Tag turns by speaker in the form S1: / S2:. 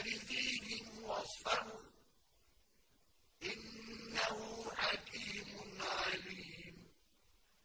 S1: بارزين